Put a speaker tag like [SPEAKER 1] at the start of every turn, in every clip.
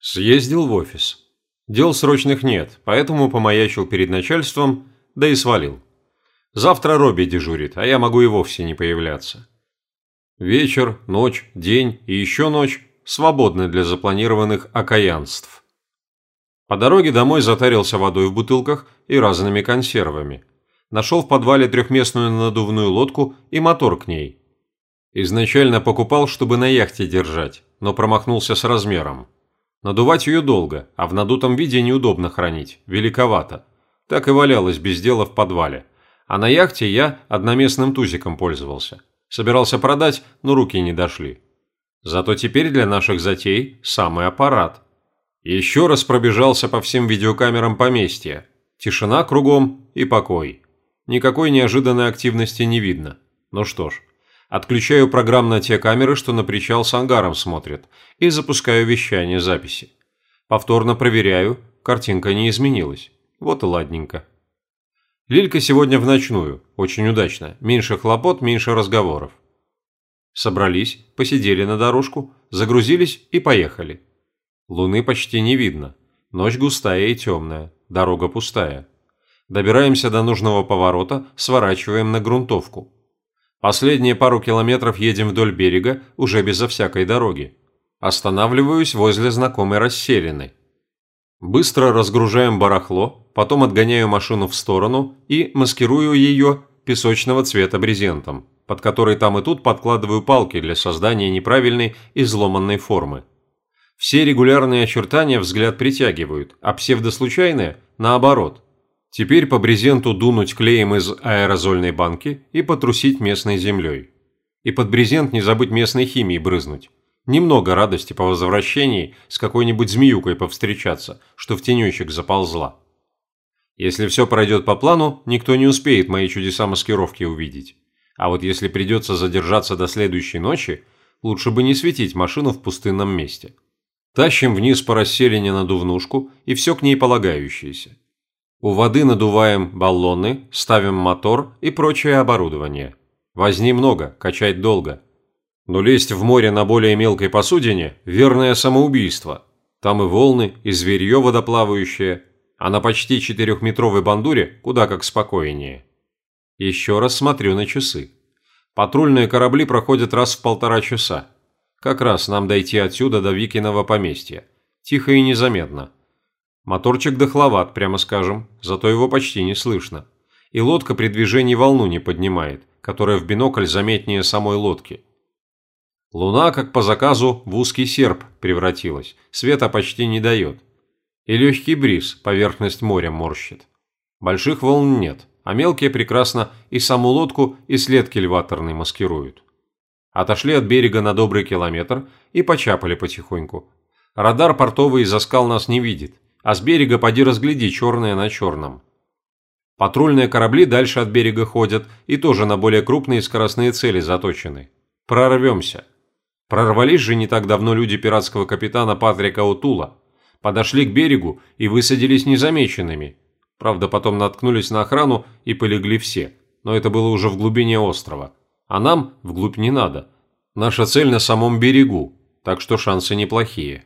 [SPEAKER 1] Съездил в офис. Дел срочных нет, поэтому помаячил перед начальством, да и свалил. Завтра Робби дежурит, а я могу и вовсе не появляться. Вечер, ночь, день и еще ночь свободны для запланированных окаянств. По дороге домой затарился водой в бутылках и разными консервами. Нашел в подвале трехместную надувную лодку и мотор к ней. Изначально покупал, чтобы на яхте держать, но промахнулся с размером. Надувать ее долго, а в надутом виде неудобно хранить, великовато. Так и валялось без дела в подвале. А на яхте я одноместным тузиком пользовался. Собирался продать, но руки не дошли. Зато теперь для наших затей самый аппарат. Еще раз пробежался по всем видеокамерам поместья. Тишина кругом и покой. Никакой неожиданной активности не видно. Ну что ж, Отключаю программ на те камеры, что на причал с ангаром смотрят, и запускаю вещание записи. Повторно проверяю, картинка не изменилась. Вот и ладненько. Лилька сегодня в ночную, очень удачно, меньше хлопот, меньше разговоров. Собрались, посидели на дорожку, загрузились и поехали. Луны почти не видно, ночь густая и темная, дорога пустая. Добираемся до нужного поворота, сворачиваем на грунтовку. Последние пару километров едем вдоль берега, уже безо всякой дороги. Останавливаюсь возле знакомой расселены. Быстро разгружаем барахло, потом отгоняю машину в сторону и маскирую ее песочного цвета брезентом, под который там и тут подкладываю палки для создания неправильной изломанной формы. Все регулярные очертания взгляд притягивают, а псевдослучайные – наоборот – Теперь по брезенту дунуть клеем из аэрозольной банки и потрусить местной землей. И под брезент не забыть местной химией брызнуть. Немного радости по возвращении с какой-нибудь змеюкой повстречаться, что в тенечек заползла. Если все пройдет по плану, никто не успеет мои чудеса маскировки увидеть. А вот если придется задержаться до следующей ночи, лучше бы не светить машину в пустынном месте. Тащим вниз по расселине надувнушку и все к ней полагающееся. У воды надуваем баллоны, ставим мотор и прочее оборудование. Возни много, качать долго. Но лезть в море на более мелкой посудине – верное самоубийство. Там и волны, и зверье водоплавающее, а на почти четырехметровой бандуре куда как спокойнее. Еще раз смотрю на часы. Патрульные корабли проходят раз в полтора часа. Как раз нам дойти отсюда до Викиного поместья. Тихо и незаметно. Моторчик дохловат, прямо скажем, зато его почти не слышно. И лодка при движении волну не поднимает, которая в бинокль заметнее самой лодки. Луна, как по заказу, в узкий серп превратилась, света почти не дает. И легкий бриз поверхность моря морщит. Больших волн нет, а мелкие прекрасно и саму лодку, и след кильваторный маскируют. Отошли от берега на добрый километр и почапали потихоньку. Радар портовый из-за скал нас не видит, а с берега поди разгляди черное на черном. Патрульные корабли дальше от берега ходят и тоже на более крупные скоростные цели заточены. Прорвемся. Прорвались же не так давно люди пиратского капитана Патрика Утула. Подошли к берегу и высадились незамеченными. Правда, потом наткнулись на охрану и полегли все. Но это было уже в глубине острова. А нам вглубь не надо. Наша цель на самом берегу, так что шансы неплохие.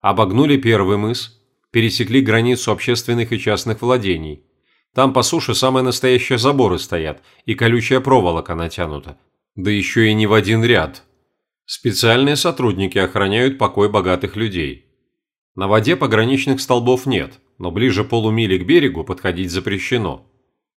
[SPEAKER 1] Обогнули первый мыс, пересекли границу общественных и частных владений. Там по суше самые настоящие заборы стоят, и колючая проволока натянута. Да еще и не в один ряд. Специальные сотрудники охраняют покой богатых людей. На воде пограничных столбов нет, но ближе полумили к берегу подходить запрещено.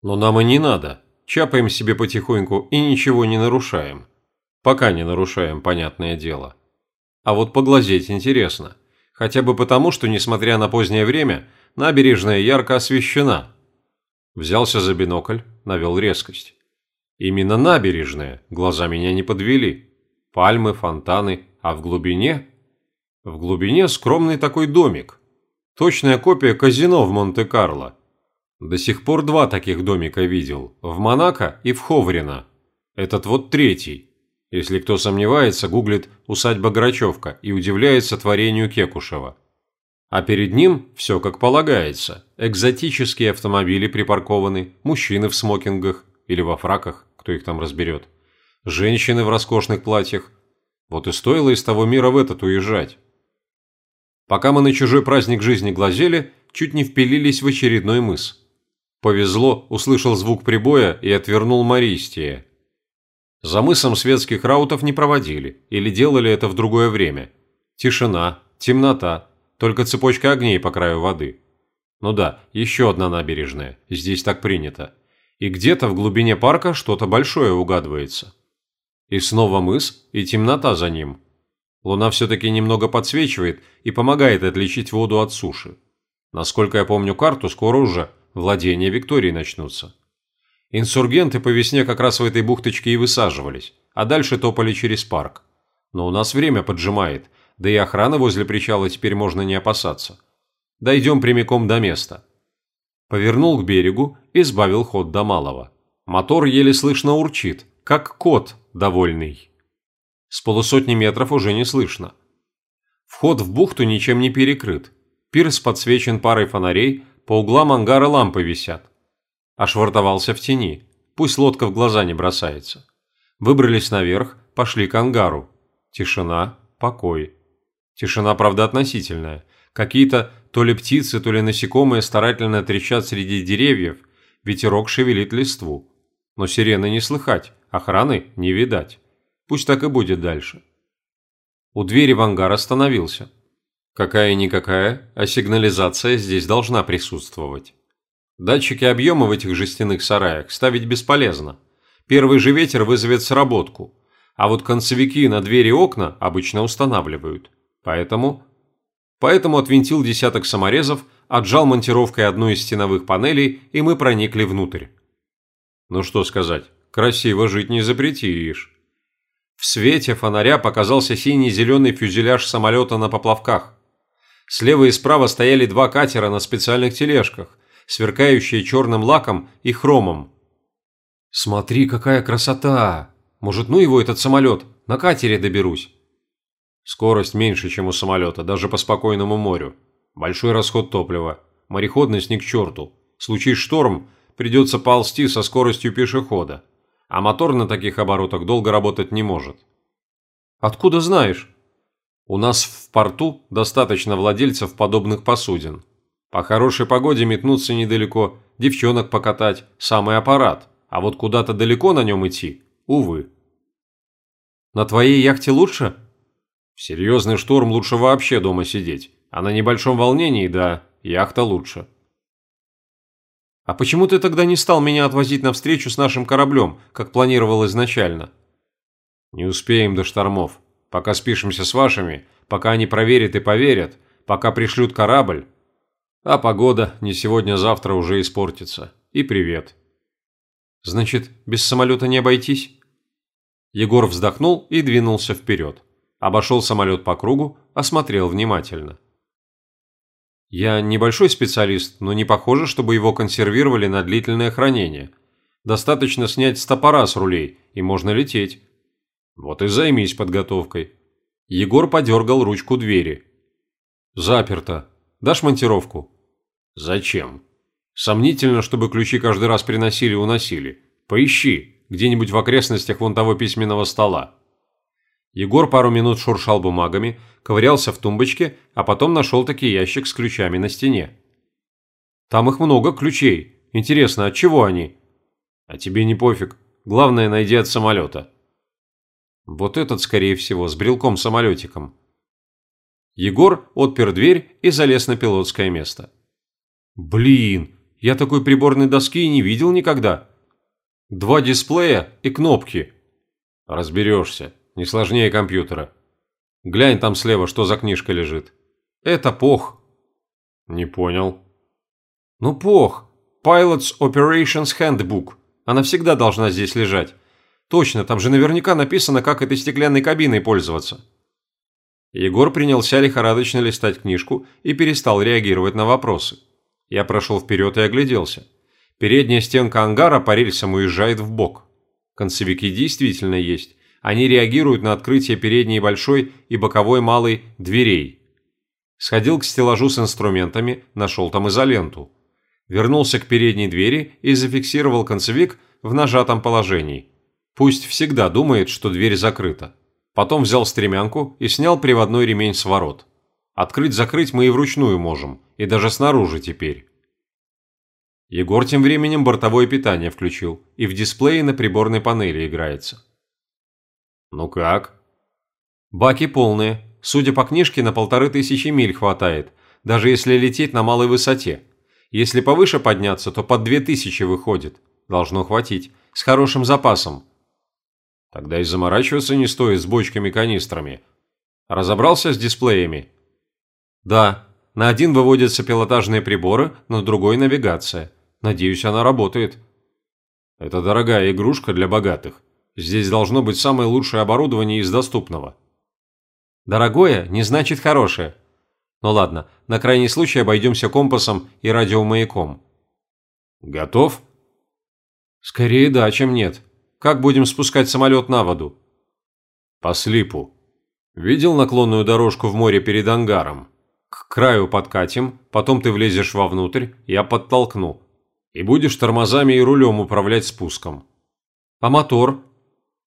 [SPEAKER 1] Но нам и не надо. Чапаем себе потихоньку и ничего не нарушаем. Пока не нарушаем, понятное дело. А вот поглазеть интересно – Хотя бы потому, что, несмотря на позднее время, набережная ярко освещена. Взялся за бинокль, навел резкость. Именно набережная, глаза меня не подвели. Пальмы, фонтаны, а в глубине... В глубине скромный такой домик. Точная копия казино в Монте-Карло. До сих пор два таких домика видел, в Монако и в Ховрино. Этот вот третий. Если кто сомневается, гуглит «усадьба Грачевка» и удивляется творению Кекушева. А перед ним все как полагается. Экзотические автомобили припаркованы, мужчины в смокингах или во фраках, кто их там разберет. Женщины в роскошных платьях. Вот и стоило из того мира в этот уезжать. Пока мы на чужой праздник жизни глазели, чуть не впилились в очередной мыс. Повезло, услышал звук прибоя и отвернул Мористия. За мысом светских раутов не проводили или делали это в другое время. Тишина, темнота, только цепочка огней по краю воды. Ну да, еще одна набережная, здесь так принято. И где-то в глубине парка что-то большое угадывается. И снова мыс, и темнота за ним. Луна все-таки немного подсвечивает и помогает отличить воду от суши. Насколько я помню карту, скоро уже владения Виктории начнутся. Инсургенты по весне как раз в этой бухточке и высаживались, а дальше топали через парк. Но у нас время поджимает, да и охраны возле причала теперь можно не опасаться. Дойдем прямиком до места. Повернул к берегу и сбавил ход до малого. Мотор еле слышно урчит, как кот довольный. С полусотни метров уже не слышно. Вход в бухту ничем не перекрыт. Пирс подсвечен парой фонарей, по углам ангара лампы висят. Ошвартовался в тени, пусть лодка в глаза не бросается. Выбрались наверх, пошли к ангару. Тишина, покой. Тишина, правда, относительная. Какие-то то ли птицы, то ли насекомые старательно трещат среди деревьев, ветерок шевелит листву. Но сирены не слыхать, охраны не видать. Пусть так и будет дальше. У двери в ангар остановился. Какая-никакая, а сигнализация здесь должна присутствовать. Датчики объема в этих жестяных сараях ставить бесполезно. Первый же ветер вызовет сработку, а вот концевики на двери и окна обычно устанавливают. Поэтому... Поэтому отвинтил десяток саморезов, отжал монтировкой одну из стеновых панелей, и мы проникли внутрь. Ну что сказать, красиво жить не запретишь. В свете фонаря показался синий-зеленый фюзеляж самолета на поплавках. Слева и справа стояли два катера на специальных тележках, сверкающие черным лаком и хромом. «Смотри, какая красота! Может, ну его этот самолет? На катере доберусь!» Скорость меньше, чем у самолета, даже по спокойному морю. Большой расход топлива. Мореходность ни к черту. Случись шторм, придется ползти со скоростью пешехода а мотор на таких оборотах долго работать не может. Откуда знаешь? У нас в порту достаточно владельцев подобных посудин. По хорошей погоде метнуться недалеко, девчонок покатать, самый аппарат, а вот куда-то далеко на нем идти, увы. На твоей яхте лучше? В серьезный шторм лучше вообще дома сидеть, а на небольшом волнении, да, яхта лучше. «А почему ты тогда не стал меня отвозить на встречу с нашим кораблем, как планировал изначально?» «Не успеем до штормов. Пока спишемся с вашими, пока они проверят и поверят, пока пришлют корабль. А погода не сегодня-завтра уже испортится. И привет». «Значит, без самолета не обойтись?» Егор вздохнул и двинулся вперед. Обошел самолет по кругу, осмотрел внимательно. Я небольшой специалист, но не похоже, чтобы его консервировали на длительное хранение. Достаточно снять стопора с рулей, и можно лететь. Вот и займись подготовкой. Егор подергал ручку двери. Заперто. Дашь монтировку? Зачем? Сомнительно, чтобы ключи каждый раз приносили и уносили. Поищи, где-нибудь в окрестностях вон того письменного стола. Егор пару минут шуршал бумагами, ковырялся в тумбочке, а потом нашел таки ящик с ключами на стене. «Там их много, ключей. Интересно, от чего они?» «А тебе не пофиг. Главное, найди от самолета». Вот этот, скорее всего, с брелком-самолетиком. Егор отпер дверь и залез на пилотское место. «Блин, я такой приборной доски не видел никогда. Два дисплея и кнопки». «Разберешься», не сложнее компьютера. Глянь там слева, что за книжка лежит. Это ПОХ. Не понял. Ну, ПОХ. Pilots Operations Handbook. Она всегда должна здесь лежать. Точно, там же наверняка написано, как этой стеклянной кабиной пользоваться. Егор принялся лихорадочно листать книжку и перестал реагировать на вопросы. Я прошел вперед и огляделся. Передняя стенка ангара по рельсам уезжает в бок. Концевики действительно есть, они реагируют на открытие передней большой и боковой малой дверей. Сходил к стеллажу с инструментами, нашел там изоленту. Вернулся к передней двери и зафиксировал концевик в нажатом положении. Пусть всегда думает, что дверь закрыта. Потом взял стремянку и снял приводной ремень с ворот. Открыть-закрыть мы и вручную можем, и даже снаружи теперь. Егор тем временем бортовое питание включил, и в дисплее на приборной панели играется. «Ну как?» «Баки полные. Судя по книжке, на полторы тысячи миль хватает, даже если лететь на малой высоте. Если повыше подняться, то под две тысячи выходит. Должно хватить. С хорошим запасом». «Тогда и заморачиваться не стоит с бочками-канистрами. Разобрался с дисплеями?» «Да. На один выводятся пилотажные приборы, на другой – навигация. Надеюсь, она работает». «Это дорогая игрушка для богатых. Здесь должно быть самое лучшее оборудование из доступного». «Дорогое не значит хорошее. Ну ладно, на крайний случай обойдемся компасом и радиомаяком». «Готов?» «Скорее да, чем нет. Как будем спускать самолет на воду?» «По слипу. Видел наклонную дорожку в море перед ангаром? К краю подкатим, потом ты влезешь вовнутрь, я подтолкну. И будешь тормозами и рулем управлять спуском. А мотор?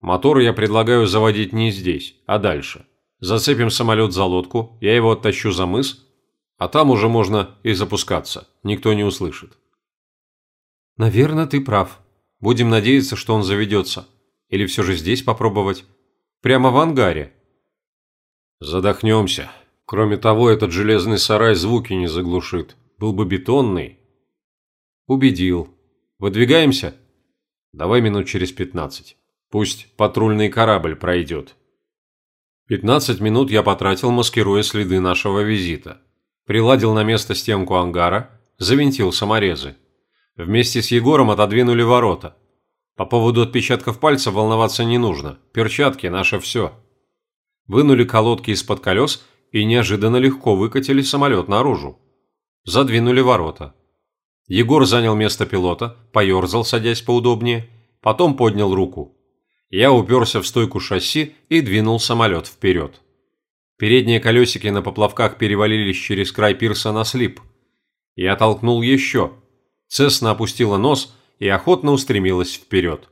[SPEAKER 1] Мотор я предлагаю заводить не здесь, а дальше. Зацепим самолет за лодку, я его оттащу за мыс, а там уже можно и запускаться, никто не услышит. Наверное, ты прав. Будем надеяться, что он заведется. Или все же здесь попробовать? Прямо в ангаре. Задохнемся. Кроме того, этот железный сарай звуки не заглушит. Был бы бетонный. Убедил. Выдвигаемся? Давай минут через пятнадцать. Пусть патрульный корабль пройдет. Пятнадцать минут я потратил, маскируя следы нашего визита. Приладил на место стенку ангара, завинтил саморезы. Вместе с Егором отодвинули ворота. По поводу отпечатков пальцев волноваться не нужно. Перчатки – наше все. Вынули колодки из-под колес и неожиданно легко выкатили самолет наружу. Задвинули ворота. Егор занял место пилота, поерзал, садясь поудобнее, потом поднял руку. Я уперся в стойку шасси и двинул самолет вперед. Передние колесики на поплавках перевалились через край пирса на слип. Я толкнул еще. Цесна опустила нос и охотно устремилась вперед.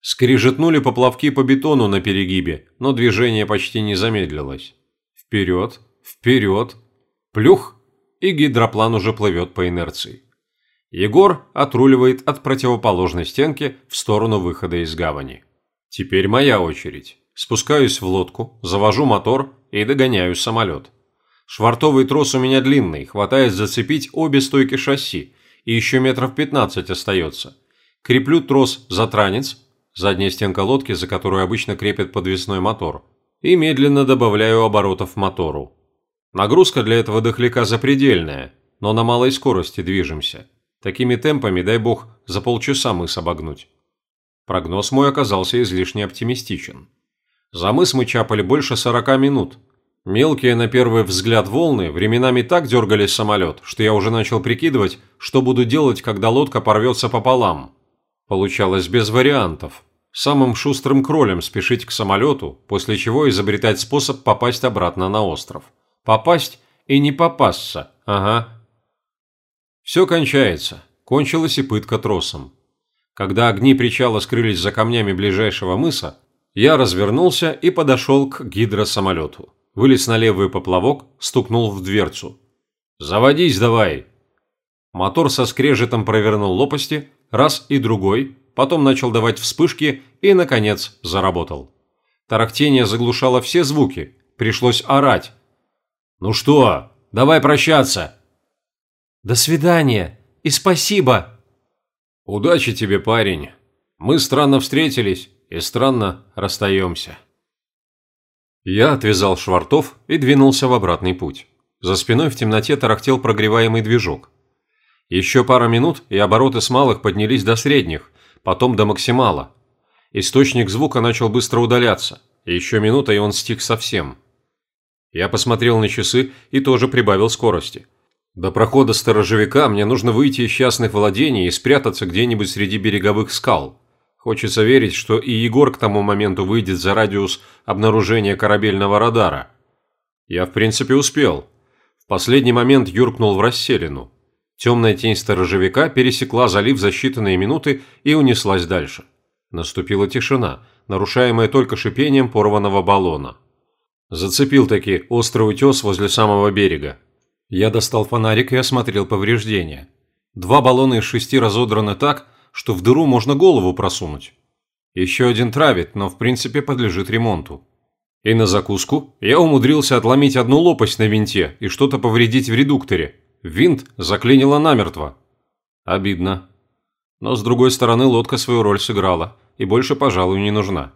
[SPEAKER 1] Скрижетнули поплавки по бетону на перегибе, но движение почти не замедлилось. Вперед, вперед, плюх, и гидроплан уже плывет по инерции. Егор отруливает от противоположной стенки в сторону выхода из гавани. Теперь моя очередь. Спускаюсь в лодку, завожу мотор и догоняю самолет. Швартовый трос у меня длинный, хватает зацепить обе стойки шасси, и еще метров 15 остается. Креплю трос за транец, задняя стенка лодки, за которую обычно крепят подвесной мотор, и медленно добавляю оборотов мотору. Нагрузка для этого дохляка запредельная, но на малой скорости движемся. Такими темпами, дай бог, за полчаса мыс обогнуть. Прогноз мой оказался излишне оптимистичен. За мыс мы чапали больше 40 минут. Мелкие на первый взгляд волны временами так дергали самолет, что я уже начал прикидывать, что буду делать, когда лодка порвется пополам. Получалось без вариантов самым шустрым кролем спешить к самолету, после чего изобретать способ попасть обратно на остров. Попасть и не попасться, ага. Все кончается. Кончилась и пытка тросом. Когда огни причала скрылись за камнями ближайшего мыса, я развернулся и подошел к гидросамолету. Вылез на левый поплавок, стукнул в дверцу. «Заводись давай!» Мотор со скрежетом провернул лопасти, раз и другой, потом начал давать вспышки и, наконец, заработал. Тарахтение заглушало все звуки, пришлось орать. «Ну что, давай прощаться!» «До свидания и спасибо!» «Удачи тебе, парень! Мы странно встретились и странно расстаемся!» Я отвязал швартов и двинулся в обратный путь. За спиной в темноте тарахтел прогреваемый движок. Еще пара минут, и обороты с малых поднялись до средних, потом до максимала. Источник звука начал быстро удаляться, и еще минута, и он стих совсем. Я посмотрел на часы и тоже прибавил скорости. До прохода сторожевика мне нужно выйти из частных владений и спрятаться где-нибудь среди береговых скал. Хочется верить, что и Егор к тому моменту выйдет за радиус обнаружения корабельного радара. Я, в принципе, успел. В последний момент юркнул в расселину. Темная тень сторожевика пересекла залив за считанные минуты и унеслась дальше. Наступила тишина, нарушаемая только шипением порванного баллона. Зацепил таки острый утес возле самого берега. Я достал фонарик и осмотрел повреждения. Два баллона из шести разодраны так, что в дыру можно голову просунуть. Еще один травит, но в принципе подлежит ремонту. И на закуску я умудрился отломить одну лопасть на винте и что-то повредить в редукторе. Винт заклинило намертво. Обидно. Но с другой стороны лодка свою роль сыграла и больше, пожалуй, не нужна.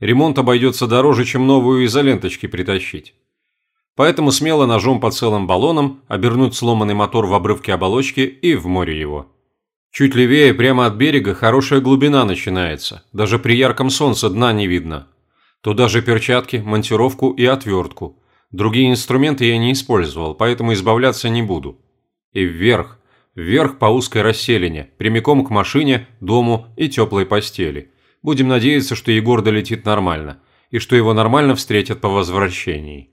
[SPEAKER 1] Ремонт обойдется дороже, чем новую изоленточки притащить. Поэтому смело ножом по целым баллонам обернуть сломанный мотор в обрывке оболочки и в море его. Чуть левее, прямо от берега, хорошая глубина начинается. Даже при ярком солнце дна не видно. Туда же перчатки, монтировку и отвертку. Другие инструменты я не использовал, поэтому избавляться не буду. И вверх, вверх по узкой расселине, прямиком к машине, дому и теплой постели. Будем надеяться, что Егор долетит нормально, и что его нормально встретят по возвращении.